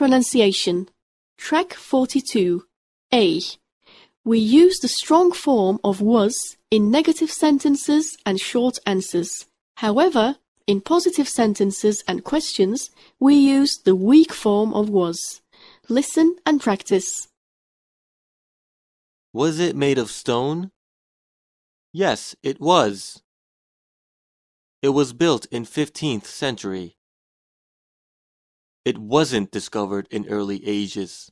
pronunciation. Track 42. A. We use the strong form of was in negative sentences and short answers. However, in positive sentences and questions, we use the weak form of was. Listen and practice. Was it made of stone? Yes, it was. It was built in 15th century. It wasn't discovered in early ages.